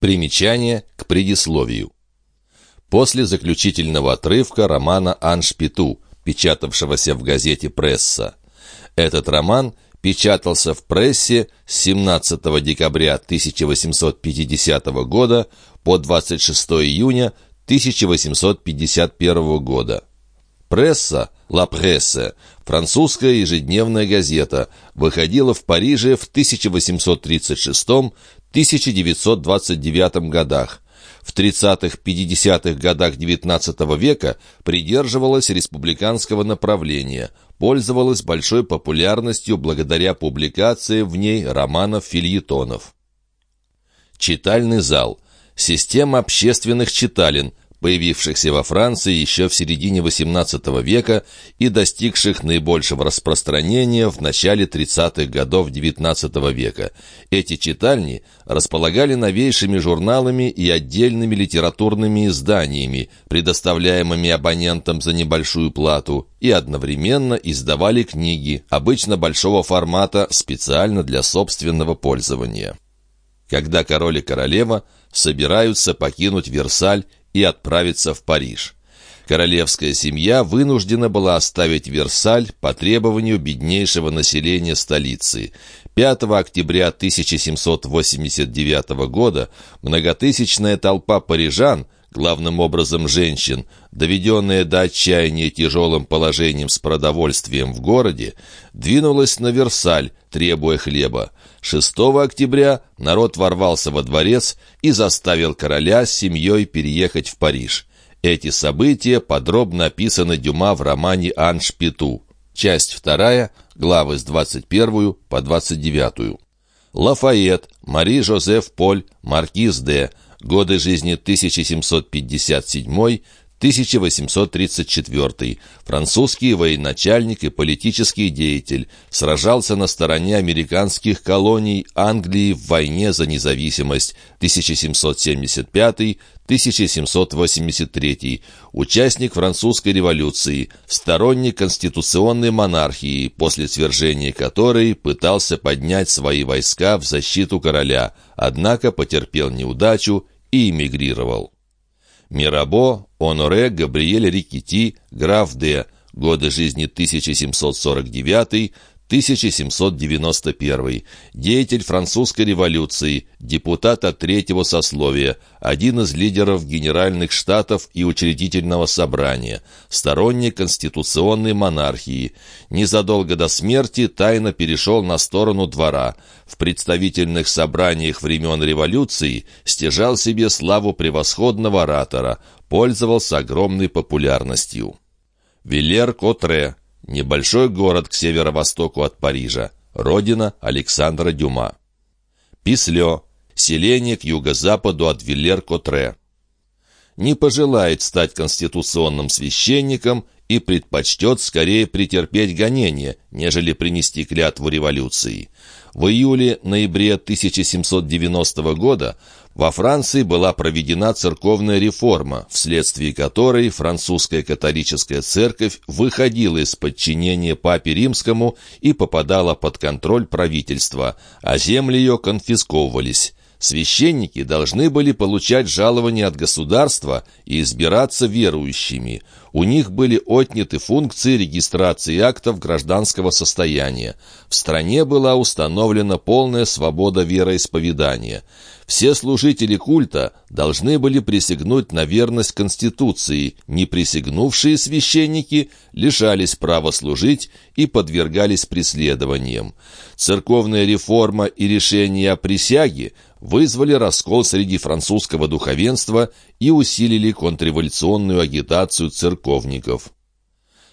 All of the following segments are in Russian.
Примечание к предисловию. После заключительного отрывка романа «Аншпиту», печатавшегося в газете «Пресса». Этот роман печатался в прессе с 17 декабря 1850 года по 26 июня 1851 года. Пресса «Ла Прессе» французская ежедневная газета, выходила в Париже в 1836-1929 годах. В 30-50-х годах XIX века придерживалась республиканского направления, пользовалась большой популярностью благодаря публикации в ней романов-фильетонов. Читальный зал – система общественных читален, появившихся во Франции еще в середине XVIII века и достигших наибольшего распространения в начале 30-х годов XIX века. Эти читальни располагали новейшими журналами и отдельными литературными изданиями, предоставляемыми абонентам за небольшую плату, и одновременно издавали книги, обычно большого формата, специально для собственного пользования. Когда король и королева собираются покинуть Версаль и отправиться в Париж. Королевская семья вынуждена была оставить Версаль по требованию беднейшего населения столицы. 5 октября 1789 года многотысячная толпа парижан, главным образом женщин, доведенная до отчаяния тяжелым положением с продовольствием в городе, двинулась на Версаль, требуя хлеба. 6 октября народ ворвался во дворец и заставил короля с семьей переехать в Париж. Эти события подробно описаны Дюма в романе «Аншпиту». Часть 2, главы с 21 по 29. Лафайет, Мари-Жозеф Поль, Маркиз де, годы жизни 1757 1834. Французский военачальник и политический деятель. Сражался на стороне американских колоний Англии в войне за независимость 1775-1783. Участник французской революции. Сторонник конституционной монархии, после свержения которой пытался поднять свои войска в защиту короля, однако потерпел неудачу и эмигрировал. Мирабо, Оноре, Габриэль Рикити, граф Д. Годы жизни 1749 1791. Деятель французской революции, депутат от третьего сословия, один из лидеров Генеральных Штатов и Учредительного собрания, сторонник конституционной монархии. Незадолго до смерти тайно перешел на сторону двора. В представительных собраниях времен революции стяжал себе славу превосходного оратора, пользовался огромной популярностью. Вилер-Котре Небольшой город к северо-востоку от Парижа. Родина Александра Дюма. Пислё. Селение к юго-западу от Виллер-Котре. Не пожелает стать конституционным священником и предпочтет скорее претерпеть гонение, нежели принести клятву революции. В июле-ноябре 1790 года во Франции была проведена церковная реформа, вследствие которой французская католическая церковь выходила из подчинения папе римскому и попадала под контроль правительства, а земли ее конфисковывались. Священники должны были получать жалования от государства и избираться верующими. У них были отняты функции регистрации актов гражданского состояния. В стране была установлена полная свобода вероисповедания. Все служители культа должны были присягнуть на верность Конституции, не присягнувшие священники лишались права служить и подвергались преследованиям. Церковная реформа и решение о присяге вызвали раскол среди французского духовенства и усилили контрреволюционную агитацию церковников.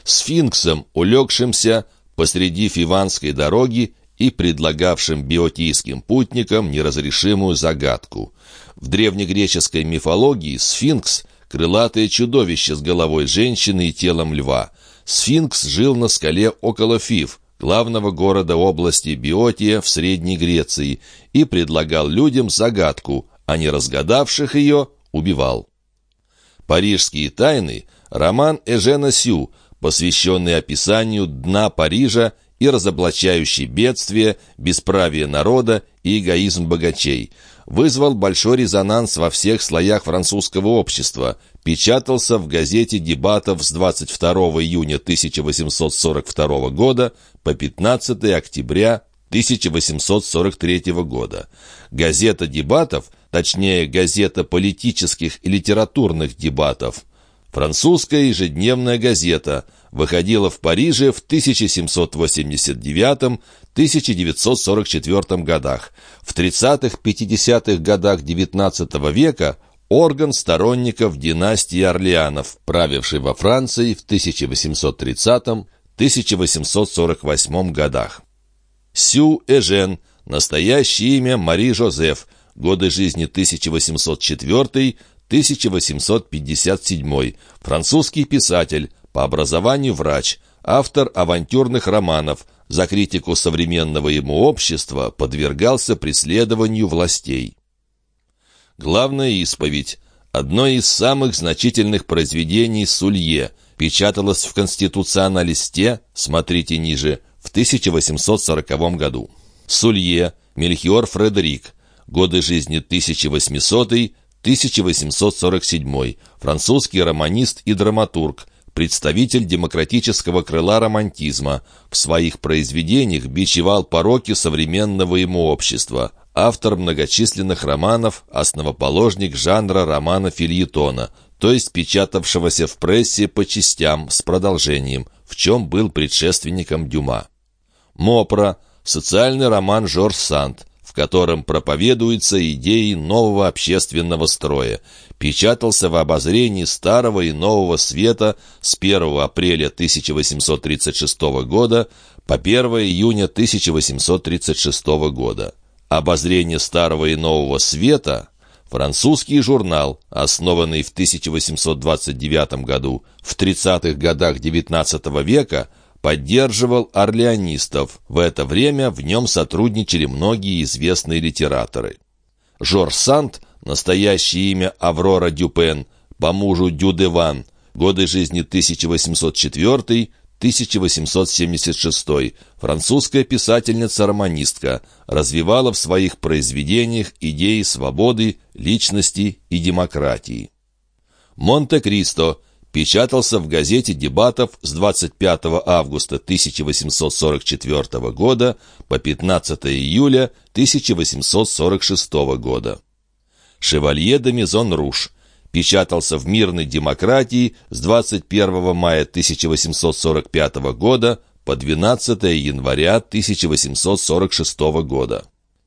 Сфинксом, улегшимся посреди Фиванской дороги, и предлагавшим биотийским путникам неразрешимую загадку. В древнегреческой мифологии сфинкс — крылатое чудовище с головой женщины и телом льва. Сфинкс жил на скале около Фив, главного города области Биотия в Средней Греции, и предлагал людям загадку, а не разгадавших ее убивал. «Парижские тайны» — роман Эжена Сю, посвященный описанию дна Парижа и разоблачающий бедствие, бесправие народа и эгоизм богачей. вызвал большой резонанс во всех слоях французского общества, печатался в газете «Дебатов» с 22 июня 1842 года по 15 октября 1843 года. Газета «Дебатов», точнее, газета политических и литературных дебатов, французская ежедневная газета, выходила в Париже в 1789-1944 годах. В 30-50-х годах XIX века орган сторонников династии Орлеанов, правивший во Франции в 1830-1848 годах. Сю Эжен, настоящее имя Мари Жозеф, годы жизни 1804-1857, французский писатель, по образованию врач, автор авантюрных романов, за критику современного ему общества подвергался преследованию властей. Главная исповедь – одно из самых значительных произведений Сулье, печаталось в «Конституционалисте», смотрите ниже, в 1840 году. Сулье, Мельхиор Фредерик, годы жизни 1800-1847, французский романист и драматург, представитель демократического крыла романтизма. В своих произведениях бичевал пороки современного ему общества. Автор многочисленных романов, основоположник жанра романа-фильетона, то есть печатавшегося в прессе по частям с продолжением, в чем был предшественником Дюма. Мопра – социальный роман Жорж Санд, котором проповедуются идеи нового общественного строя. Печатался в обозрении Старого и Нового Света с 1 апреля 1836 года по 1 июня 1836 года. Обозрение Старого и Нового Света – французский журнал, основанный в 1829 году, в 30-х годах XIX века – поддерживал орлеонистов. В это время в нем сотрудничали многие известные литераторы. Жорж Санд, настоящее имя Аврора Дюпен, по мужу Дюдеван, годы жизни 1804-1876, французская писательница-романистка, развивала в своих произведениях идеи свободы, личности и демократии. Монте-Кристо – печатался в газете «Дебатов» с 25 августа 1844 года по 15 июля 1846 года. «Шевалье де Мизон Руш» печатался в «Мирной демократии» с 21 мая 1845 года по 12 января 1846 года.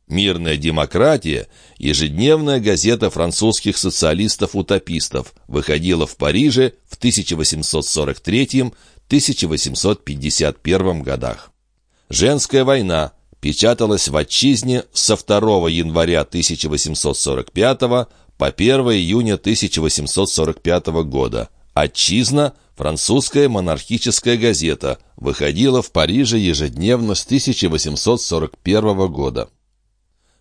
«Мирная демократия» — ежедневная газета французских социалистов-утопистов, выходила в Париже в 1843-1851 годах. «Женская война» печаталась в «Отчизне» со 2 января 1845 по 1 июня 1845 года. «Отчизна» — французская монархическая газета, выходила в Париже ежедневно с 1841 года.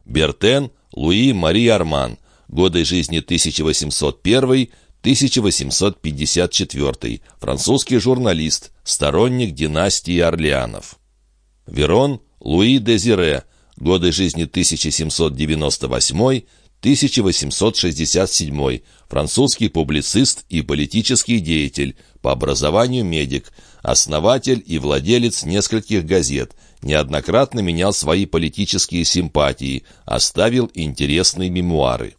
Бертен Луи Мари Арман. Годы жизни 1801-1854. Французский журналист, сторонник династии Орлеанов. Верон Луи Дезире. Годы жизни 1798 1867. Французский публицист и политический деятель, по образованию медик, основатель и владелец нескольких газет, неоднократно менял свои политические симпатии, оставил интересные мемуары.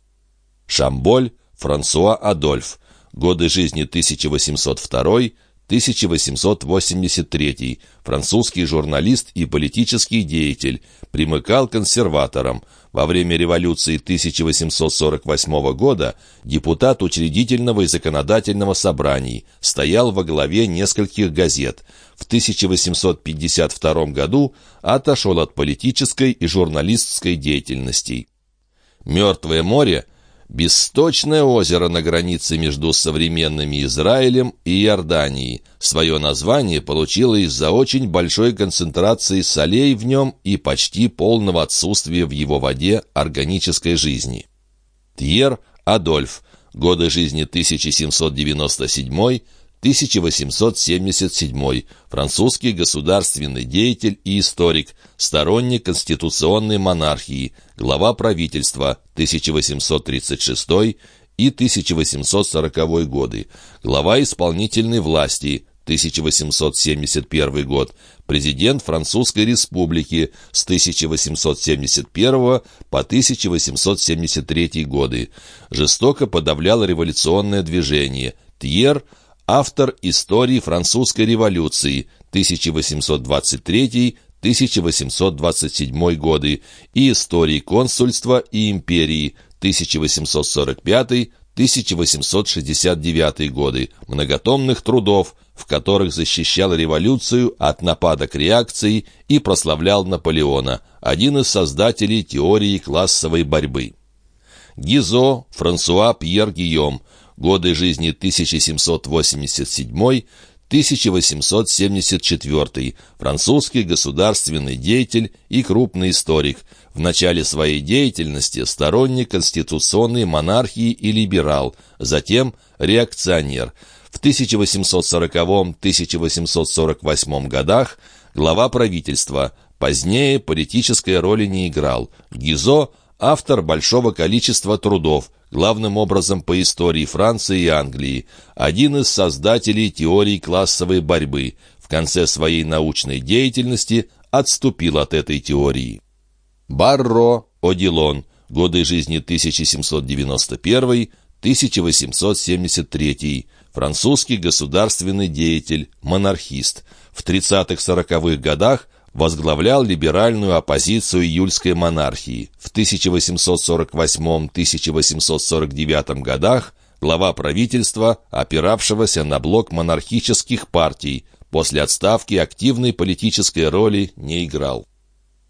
Шамболь Франсуа Адольф. Годы жизни 1802 1883, французский журналист и политический деятель, примыкал консерваторам. Во время революции 1848 года депутат учредительного и законодательного собраний, стоял во главе нескольких газет. В 1852 году отошел от политической и журналистской деятельности. «Мертвое море» Бесточное озеро на границе между современными Израилем и Иорданией. Свое название получило из-за очень большой концентрации солей в нем и почти полного отсутствия в его воде органической жизни. Тьер Адольф. Годы жизни 1797 1877, французский государственный деятель и историк, сторонник конституционной монархии, глава правительства 1836 и 1840 годы, глава исполнительной власти 1871 год, президент Французской республики с 1871 по 1873 годы, жестоко подавлял революционное движение, Тьер – автор истории французской революции 1823-1827 годы и истории консульства и империи 1845-1869 годы, многотомных трудов, в которых защищал революцию от нападок реакции и прославлял Наполеона, один из создателей теории классовой борьбы. Гизо Франсуа Пьер Гийом – годы жизни 1787-1874, французский государственный деятель и крупный историк, в начале своей деятельности сторонник конституционной монархии и либерал, затем реакционер. В 1840-1848 годах глава правительства, позднее политической роли не играл. Гизо – автор большого количества трудов, главным образом по истории Франции и Англии, один из создателей теории классовой борьбы, в конце своей научной деятельности отступил от этой теории. Барро Одилон, годы жизни 1791-1873, французский государственный деятель, монархист. В 30-40-х годах возглавлял либеральную оппозицию июльской монархии. В 1848-1849 годах глава правительства, опиравшегося на блок монархических партий, после отставки активной политической роли не играл.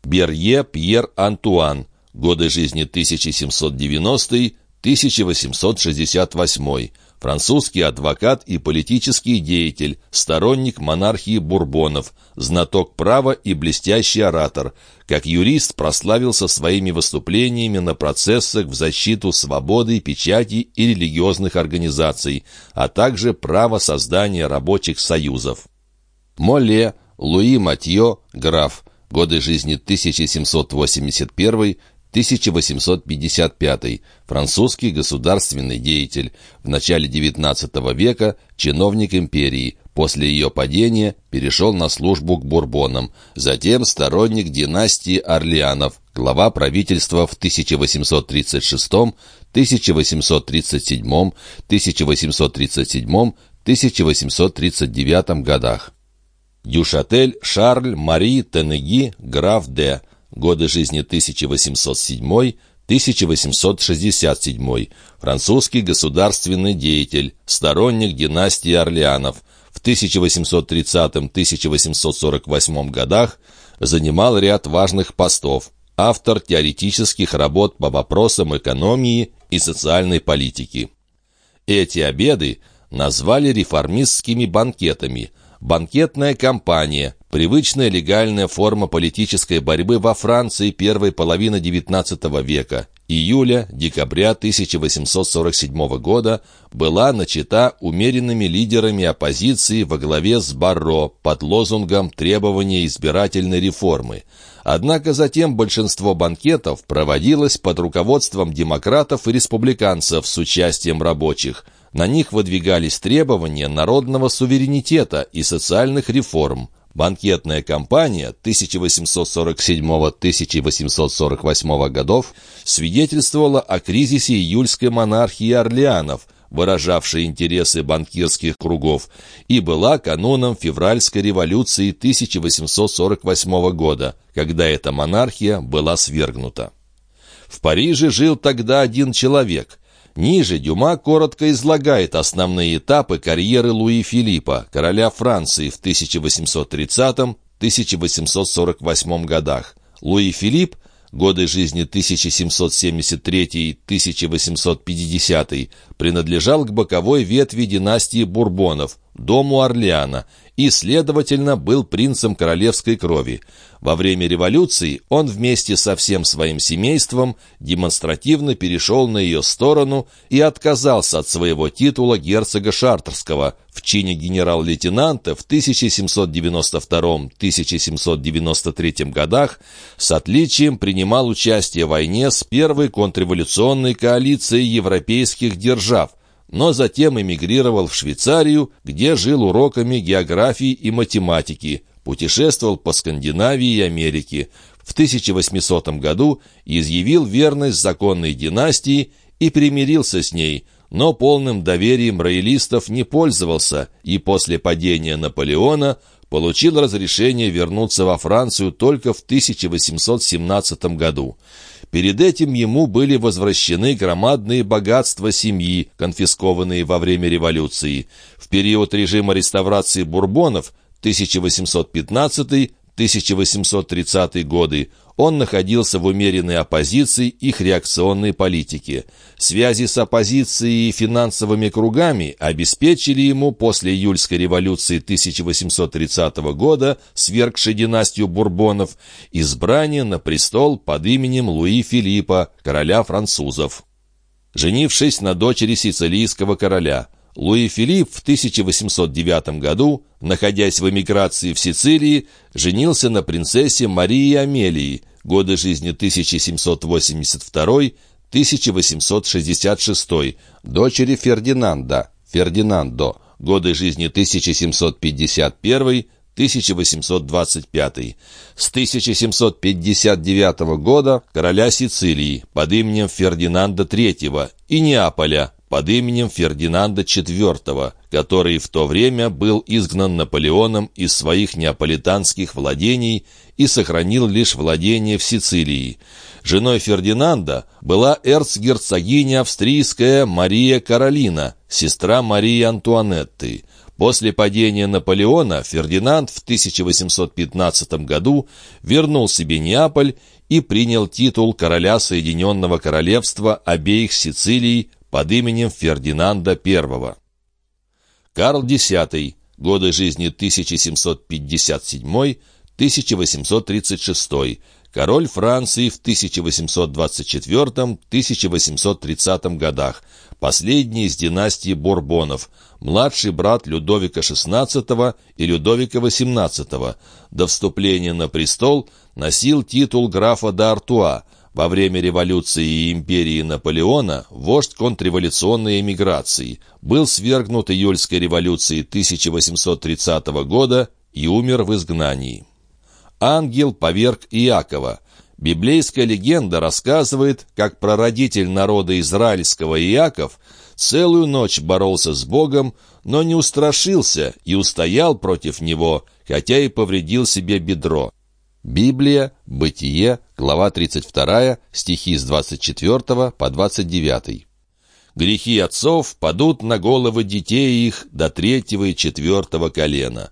Берье Пьер Антуан, годы жизни 1790-1868, французский адвокат и политический деятель, сторонник монархии Бурбонов, знаток права и блестящий оратор. Как юрист прославился своими выступлениями на процессах в защиту свободы, печати и религиозных организаций, а также право создания рабочих союзов. Моле, Луи Матье, граф, годы жизни 1781 1855. Французский государственный деятель. В начале XIX века чиновник империи. После ее падения перешел на службу к Бурбонам. Затем сторонник династии Орлеанов. Глава правительства в 1836, 1837, 1837, 1839 годах. Дюшатель Шарль Мари Тенеги, граф Д годы жизни 1807-1867, французский государственный деятель, сторонник династии Орлеанов. В 1830-1848 годах занимал ряд важных постов, автор теоретических работ по вопросам экономии и социальной политики. Эти обеды назвали реформистскими банкетами – банкетная кампания, привычная легальная форма политической борьбы во Франции первой половины XIX века, июля-декабря 1847 года была начата умеренными лидерами оппозиции во главе с Барро под лозунгом требования избирательной реформы. Однако затем большинство банкетов проводилось под руководством демократов и республиканцев с участием рабочих – на них выдвигались требования народного суверенитета и социальных реформ. Банкетная кампания 1847-1848 годов свидетельствовала о кризисе июльской монархии Орлеанов, выражавшей интересы банкирских кругов, и была каноном февральской революции 1848 года, когда эта монархия была свергнута. В Париже жил тогда один человек – Ниже Дюма коротко излагает основные этапы карьеры Луи Филиппа, короля Франции в 1830-1848 годах. Луи Филипп годы жизни 1773-1850, принадлежал к боковой ветви династии Бурбонов, дому Орлеана, и, следовательно, был принцем королевской крови. Во время революции он вместе со всем своим семейством демонстративно перешел на ее сторону и отказался от своего титула герцога Шартерского в чине генерал-лейтенанта в 1792-1793 годах с отличием принимал участие в войне с первой контрреволюционной коалицией европейских держав, но затем эмигрировал в Швейцарию, где жил уроками географии и математики, путешествовал по Скандинавии и Америке. В 1800 году изъявил верность законной династии и примирился с ней, но полным доверием роялистов не пользовался и после падения Наполеона получил разрешение вернуться во Францию только в 1817 году. Перед этим ему были возвращены громадные богатства семьи, конфискованные во время революции. В период режима реставрации бурбонов 1815 1830 годы он находился в умеренной оппозиции их реакционной политике. Связи с оппозицией и финансовыми кругами обеспечили ему после июльской революции 1830 года, свергшей династию Бурбонов, избрание на престол под именем Луи Филиппа, короля французов. Женившись на дочери сицилийского короля – Луи Филипп в 1809 году, находясь в эмиграции в Сицилии, женился на принцессе Марии Амелии, годы жизни 1782-1866, дочери Фердинанда, Фердинандо, годы жизни 1751 1825. С 1759 года короля Сицилии под именем Фердинанда III и Неаполя под именем Фердинанда IV, который в то время был изгнан Наполеоном из своих неаполитанских владений и сохранил лишь владение в Сицилии. Женой Фердинанда была эрцгерцогиня австрийская Мария Каролина, сестра Марии Антуанетты. После падения Наполеона Фердинанд в 1815 году вернул себе Неаполь и принял титул короля Соединенного Королевства обеих Сицилий под именем Фердинанда I. Карл X, годы жизни 1757-1836, король Франции в 1824-1830 годах, последний из династии Бурбонов, младший брат Людовика XVI и Людовика XVIII, до вступления на престол носил титул графа д'Артуа, во время революции и империи Наполеона вождь контрреволюционной эмиграции, был свергнут июльской революцией 1830 года и умер в изгнании. Ангел поверг Иакова. Библейская легенда рассказывает, как прародитель народа израильского Иаков целую ночь боролся с Богом, но не устрашился и устоял против него, хотя и повредил себе бедро. Библия, Бытие, глава 32, стихи с 24 по 29. «Грехи отцов падут на головы детей их до третьего и четвертого колена».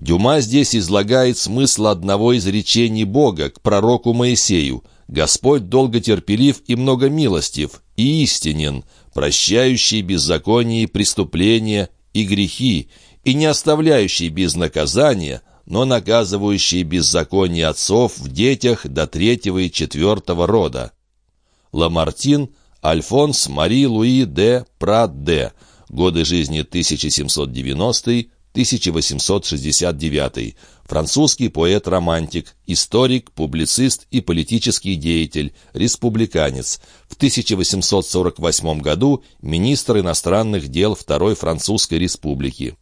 Дюма здесь излагает смысл одного из речений Бога к пророку Моисею. «Господь долготерпелив и многомилостив, и истинен, прощающий беззаконие и преступления и грехи, и не оставляющий без наказания, но наказывающий беззаконие отцов в детях до третьего и четвертого рода. Ламартин, Альфонс Мари Луи де Прат де, годы жизни 1790-1869, французский поэт-романтик, историк, публицист и политический деятель, республиканец. В 1848 году министр иностранных дел Второй Французской Республики.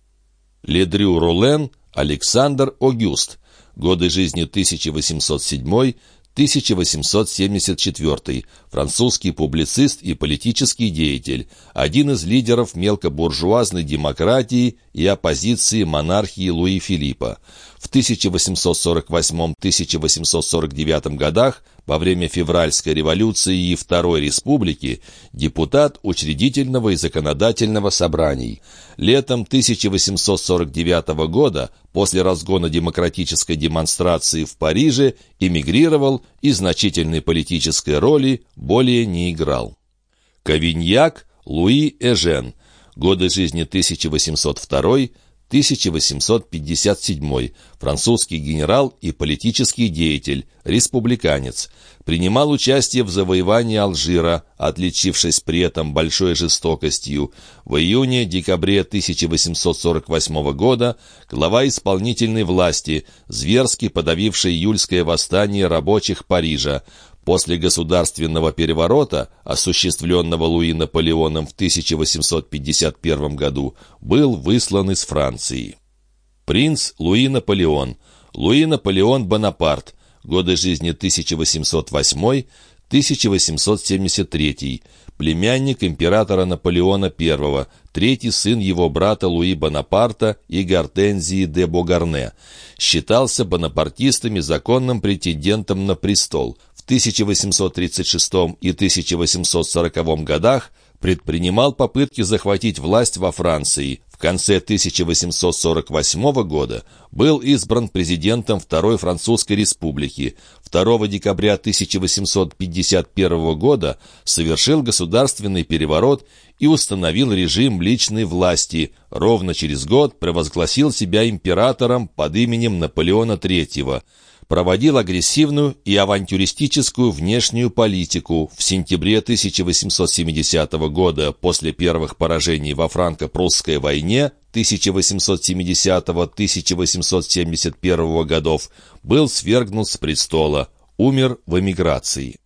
Ледрю Рулен – Александр Огюст. Годы жизни 1807-1874. Французский публицист и политический деятель. Один из лидеров мелкобуржуазной демократии и оппозиции монархии Луи Филиппа. В 1848-1849 годах во время февральской революции и Второй республики депутат учредительного и законодательного собраний. Летом 1849 года, после разгона демократической демонстрации в Париже, эмигрировал и значительной политической роли более не играл. Кавиньяк Луи Эжен. Годы жизни 1802 1857, французский генерал и политический деятель, республиканец. Принимал участие в завоевании Алжира, отличившись при этом большой жестокостью. В июне-декабре 1848 года глава исполнительной власти, зверски подавивший июльское восстание рабочих Парижа, После государственного переворота, осуществленного Луи Наполеоном в 1851 году, был выслан из Франции. Принц Луи Наполеон, Луи Наполеон Бонапарт, годы жизни 1808-1873, племянник императора Наполеона I, третий сын его брата Луи Бонапарта и Гортензии де Богарне, считался бонапартистами законным претендентом на престол, 1836 и 1840 годах предпринимал попытки захватить власть во Франции. В конце 1848 года был избран президентом Второй Французской Республики. 2 декабря 1851 года совершил государственный переворот и установил режим личной власти. Ровно через год провозгласил себя императором под именем Наполеона III проводил агрессивную и авантюристическую внешнюю политику. В сентябре 1870 года, после первых поражений во франко-прусской войне 1870-1871 годов, был свергнут с престола, умер в эмиграции.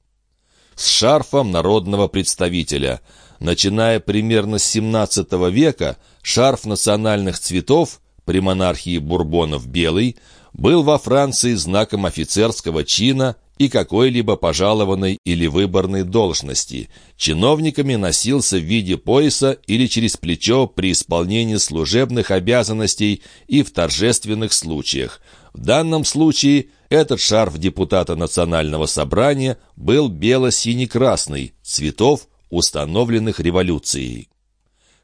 С шарфом народного представителя. Начиная примерно с 17 века, шарф национальных цветов, при монархии Бурбонов белый – был во Франции знаком офицерского чина и какой-либо пожалованной или выборной должности. Чиновниками носился в виде пояса или через плечо при исполнении служебных обязанностей и в торжественных случаях. В данном случае этот шарф депутата Национального собрания был бело-синий-красный, цветов, установленных революцией.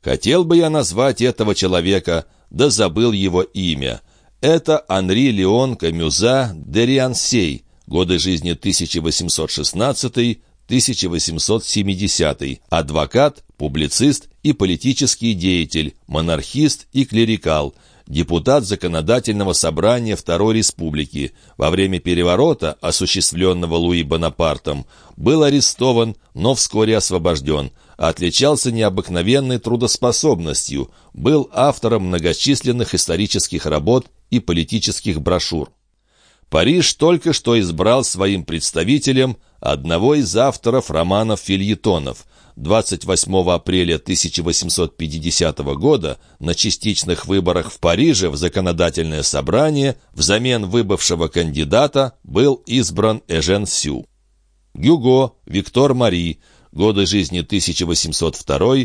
Хотел бы я назвать этого человека, да забыл его имя. Это Анри Леон Камюза де годы жизни 1816-1870, адвокат, публицист и политический деятель, монархист и клерикал, депутат Законодательного собрания Второй Республики. Во время переворота, осуществленного Луи Бонапартом, был арестован, но вскоре освобожден – отличался необыкновенной трудоспособностью, был автором многочисленных исторических работ и политических брошюр. Париж только что избрал своим представителем одного из авторов романов-фильетонов. 28 апреля 1850 года на частичных выборах в Париже в законодательное собрание взамен выбывшего кандидата был избран Эжен Сю. Гюго, Виктор Мари, годы жизни 1802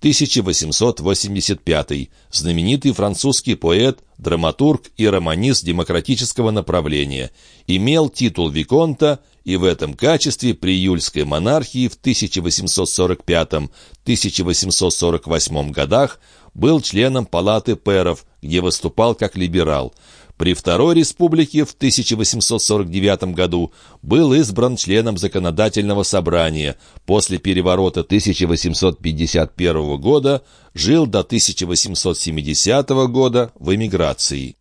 1885, знаменитый французский поэт, драматург и романист демократического направления, имел титул Виконта и в этом качестве при июльской монархии в 1845-1848 годах был членом Палаты пэров, где выступал как либерал. При Второй Республике в 1849 году был избран членом Законодательного собрания. После переворота 1851 года жил до 1870 года в эмиграции.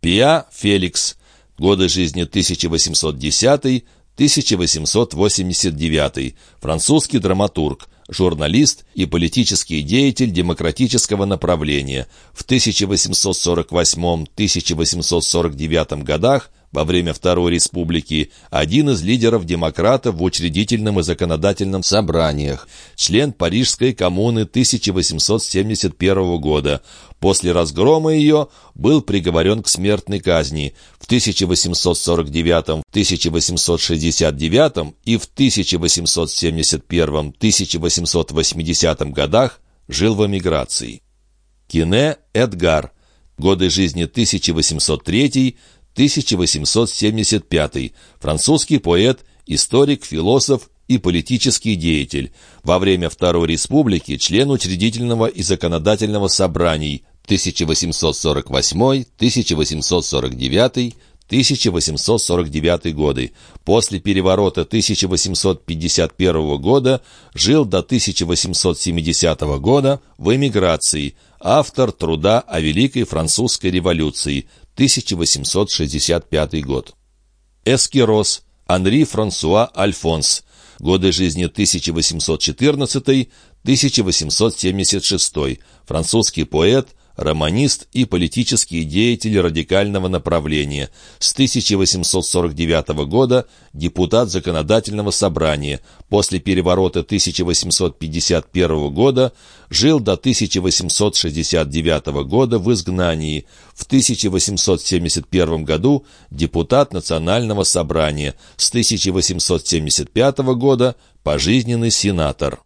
Пиа Феликс. Годы жизни 1810 1889, французский драматург, журналист и политический деятель демократического направления. В 1848-1849 годах во время Второй Республики один из лидеров демократов в учредительном и законодательном собраниях, член Парижской коммуны 1871 года. После разгрома ее был приговорен к смертной казни. В 1849, 1869 и в 1871-1880 годах жил в эмиграции. Кине Эдгар. Годы жизни 1803 1875, французский поэт, историк, философ и политический деятель. Во время Второй Республики член учредительного и законодательного собраний 1848, 1849, 1849 годы. После переворота 1851 года жил до 1870 года в эмиграции, автор труда о Великой Французской революции, 1865 год. Эскирос, Анри Франсуа Альфонс, годы жизни 1814-1876, французский поэт, романист и политический деятель радикального направления. С 1849 года депутат Законодательного собрания. После переворота 1851 года жил до 1869 года в изгнании. В 1871 году депутат Национального собрания. С 1875 года пожизненный сенатор.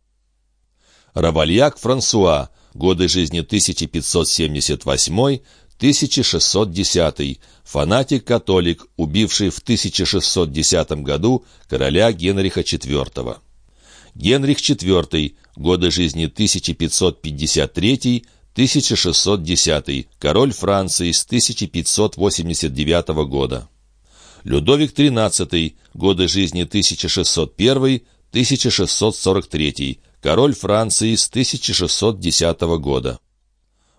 Равальяк Франсуа годы жизни 1578-1610, фанатик-католик, убивший в 1610 году короля Генриха IV. Генрих IV, годы жизни 1553-1610, король Франции с 1589 года. Людовик XIII, годы жизни 1601-1643, король Франции с 1610 года.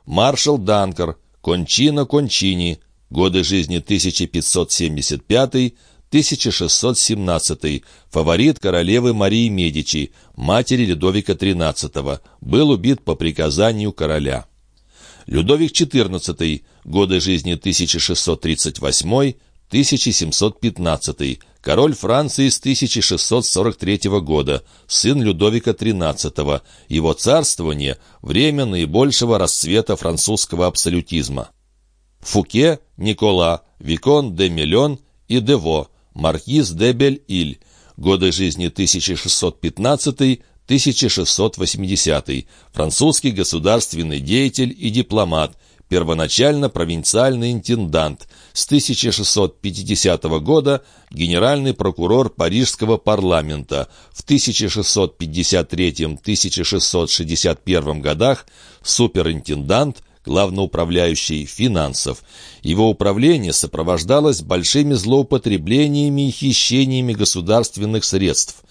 Маршал Данкер, Кончино Кончини, годы жизни 1575-1617, фаворит королевы Марии Медичи, матери Людовика XIII, был убит по приказанию короля. Людовик XIV, годы жизни 1638-1715, король Франции с 1643 года, сын Людовика XIII, его царствование – время наибольшего расцвета французского абсолютизма. Фуке, Никола, Викон де Миллион и Дево, маркиз де Бель-Иль, годы жизни 1615-1680, французский государственный деятель и дипломат, первоначально провинциальный интендант, с 1650 года генеральный прокурор Парижского парламента, в 1653-1661 годах суперинтендант, главноуправляющий финансов. Его управление сопровождалось большими злоупотреблениями и хищениями государственных средств.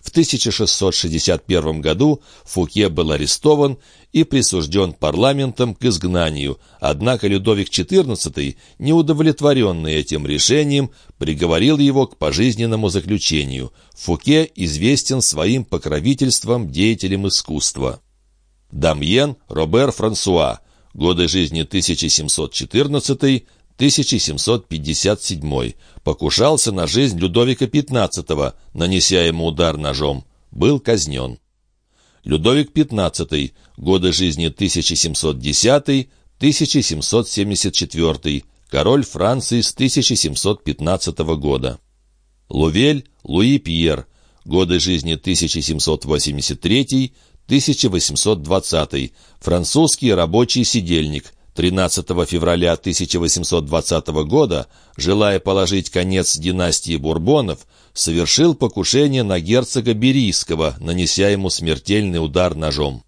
В 1661 году Фуке был арестован и присужден парламентом к изгнанию, однако Людовик XIV, неудовлетворенный этим решением, приговорил его к пожизненному заключению. Фуке известен своим покровительством деятелям искусства. Дамьен Робер Франсуа, годы жизни 1714 1757 покушался на жизнь Людовика XV, нанеся ему удар ножом. Был казнен. Людовик XV, годы жизни 1710-1774, король Франции с 1715 года. Лувель Луи Пьер, годы жизни 1783-1820, французский рабочий сидельник – 13 февраля 1820 года, желая положить конец династии Бурбонов, совершил покушение на герцога Берийского, нанеся ему смертельный удар ножом.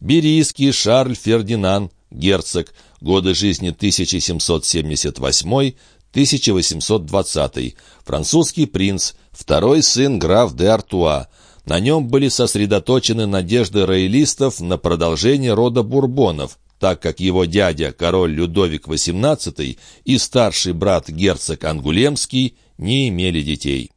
Берийский Шарль Фердинанд, герцог, годы жизни 1778-1820, французский принц, второй сын граф де Артуа, на нем были сосредоточены надежды роялистов на продолжение рода Бурбонов, так как его дядя, король Людовик XVIII и старший брат герцог Ангулемский не имели детей.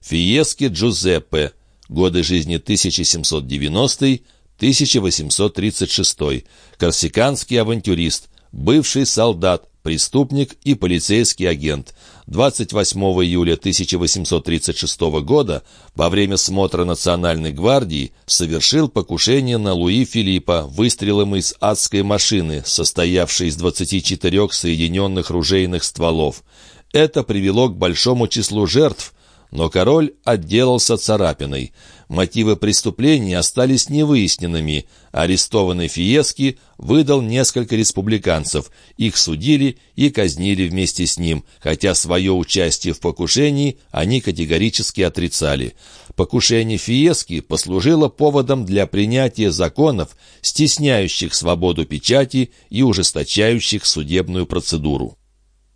Фиески Джузеппе, годы жизни 1790-1836, корсиканский авантюрист, бывший солдат, преступник и полицейский агент. 28 июля 1836 года во время смотра Национальной гвардии совершил покушение на Луи Филиппа выстрелом из адской машины, состоявшей из 24 соединенных ружейных стволов. Это привело к большому числу жертв, но король отделался царапиной. Мотивы преступления остались невыясненными. Арестованный Фиески выдал несколько республиканцев. Их судили и казнили вместе с ним, хотя свое участие в покушении они категорически отрицали. Покушение Фиески послужило поводом для принятия законов, стесняющих свободу печати и ужесточающих судебную процедуру.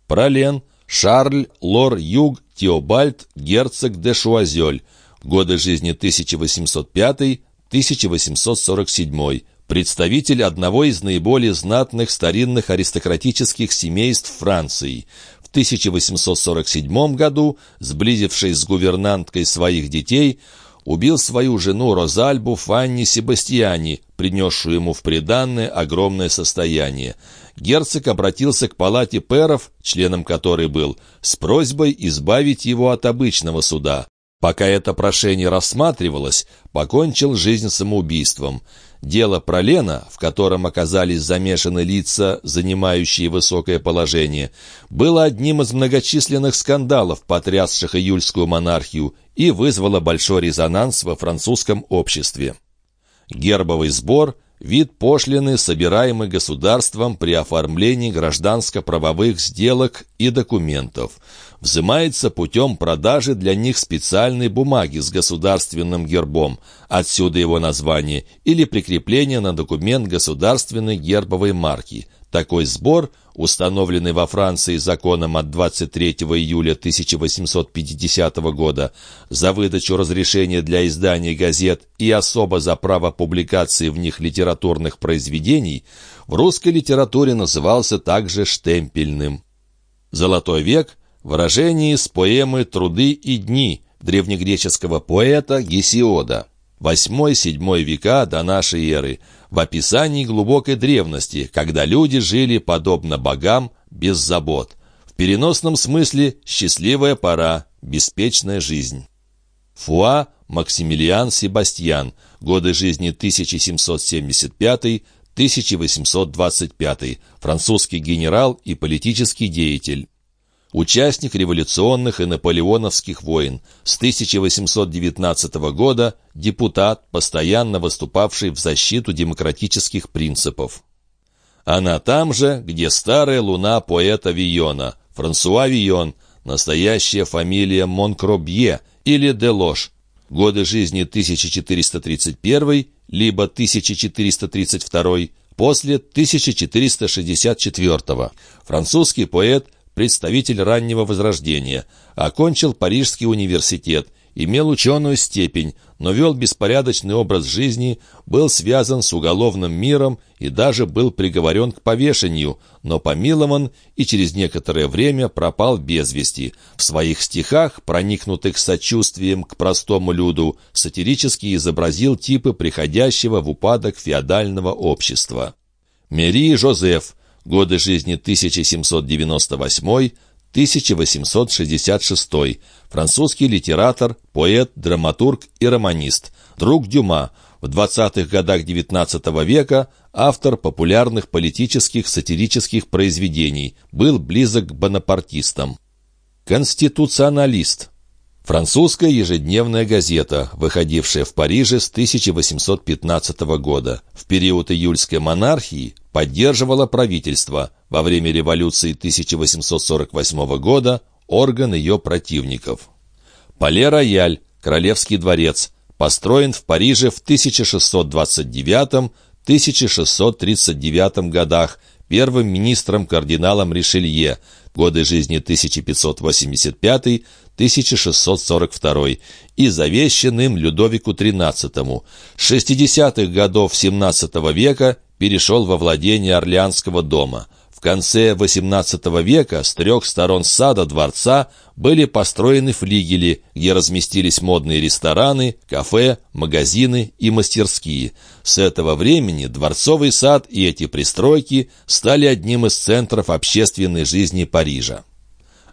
Пролен – Шарль Лор Юг Теобальд, герцог де Шуазель, годы жизни 1805-1847, представитель одного из наиболее знатных старинных аристократических семейств Франции. В 1847 году, сблизившись с гувернанткой своих детей, убил свою жену Розальбу Фанни Себастьяни, принесшую ему в приданное огромное состояние. Герцог обратился к палате перов, членом которой был, с просьбой избавить его от обычного суда. Пока это прошение рассматривалось, покончил жизнь самоубийством. Дело про Лена, в котором оказались замешаны лица, занимающие высокое положение, было одним из многочисленных скандалов, потрясших июльскую монархию, и вызвало большой резонанс во французском обществе. Гербовый сбор – вид пошлины, собираемый государством при оформлении гражданско-правовых сделок и документов – взимается путем продажи для них специальной бумаги с государственным гербом, отсюда его название, или прикрепление на документ государственной гербовой марки. Такой сбор, установленный во Франции законом от 23 июля 1850 года за выдачу разрешения для издания газет и особо за право публикации в них литературных произведений, в русской литературе назывался также штемпельным. Золотой век Выражение из поэмы «Труды и дни» древнегреческого поэта Гесиода. Восьмой-седьмой века до нашей эры, в описании глубокой древности, когда люди жили подобно богам, без забот. В переносном смысле счастливая пора, беспечная жизнь. Фуа Максимилиан Себастьян, годы жизни 1775-1825, французский генерал и политический деятель участник революционных и наполеоновских войн, с 1819 года депутат, постоянно выступавший в защиту демократических принципов. Она там же, где старая луна поэта Вийона, Франсуа Вион, настоящая фамилия Монкробье или Делош, годы жизни 1431 либо 1432 после 1464 французский поэт – представитель раннего Возрождения, окончил Парижский университет, имел ученую степень, но вел беспорядочный образ жизни, был связан с уголовным миром и даже был приговорен к повешению, но помилован и через некоторое время пропал без вести. В своих стихах, проникнутых сочувствием к простому люду, сатирически изобразил типы приходящего в упадок феодального общества. Мери Жозеф – годы жизни 1798-1866, французский литератор, поэт, драматург и романист, друг Дюма, в 20-х годах XIX века автор популярных политических сатирических произведений, был близок к бонапартистам. Конституционалист. Французская ежедневная газета, выходившая в Париже с 1815 года. В период июльской монархии поддерживала правительство, во время революции 1848 года орган ее противников. Пале-Рояль, Королевский дворец, построен в Париже в 1629-1639 годах первым министром кардиналом Ришелье, годы жизни 1585-1642, и завещанным Людовику XIII. 60-х годов XVII века перешел во владение Орлеанского дома. В конце XVIII века с трех сторон сада дворца были построены флигели, где разместились модные рестораны, кафе, магазины и мастерские. С этого времени дворцовый сад и эти пристройки стали одним из центров общественной жизни Парижа.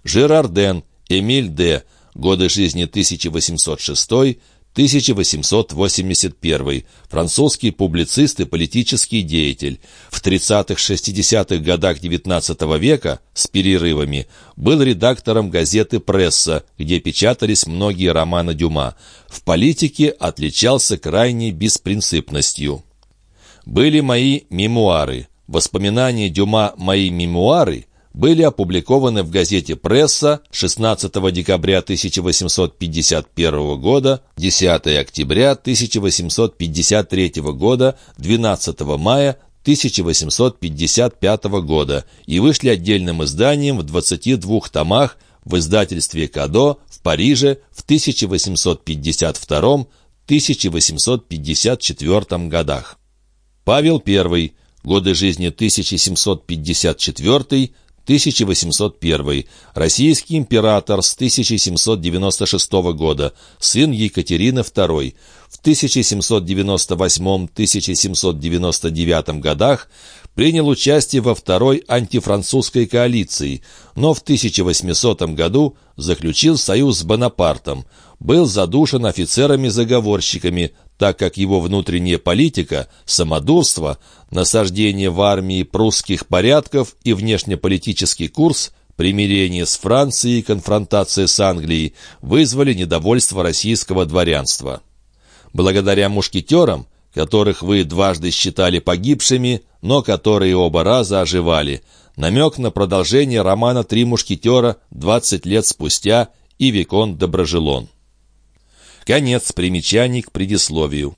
Жерарден, Эмиль Де, годы жизни 1806 1881. Французский публицист и политический деятель. В 30-60-х годах XIX века, с перерывами, был редактором газеты «Пресса», где печатались многие романы Дюма. В политике отличался крайней беспринципностью. Были мои мемуары. Воспоминания Дюма «Мои мемуары» были опубликованы в газете «Пресса» 16 декабря 1851 года, 10 октября 1853 года, 12 мая 1855 года и вышли отдельным изданием в 22 томах в издательстве «Кадо» в Париже в 1852-1854 годах. Павел I. Годы жизни 1754-1801. Российский император с 1796 года. Сын Екатерины II. В 1798-1799 годах принял участие во второй антифранцузской коалиции, но в 1800 году заключил союз с Бонапартом, был задушен офицерами-заговорщиками, так как его внутренняя политика, самодурство, насаждение в армии прусских порядков и внешнеполитический курс примирение с Францией и конфронтация с Англией вызвали недовольство российского дворянства. Благодаря мушкетерам – которых вы дважды считали погибшими, но которые оба раза оживали. Намек на продолжение романа «Три мушкетера» 20 лет спустя и Викон Доброжелон. Конец примечаний к предисловию.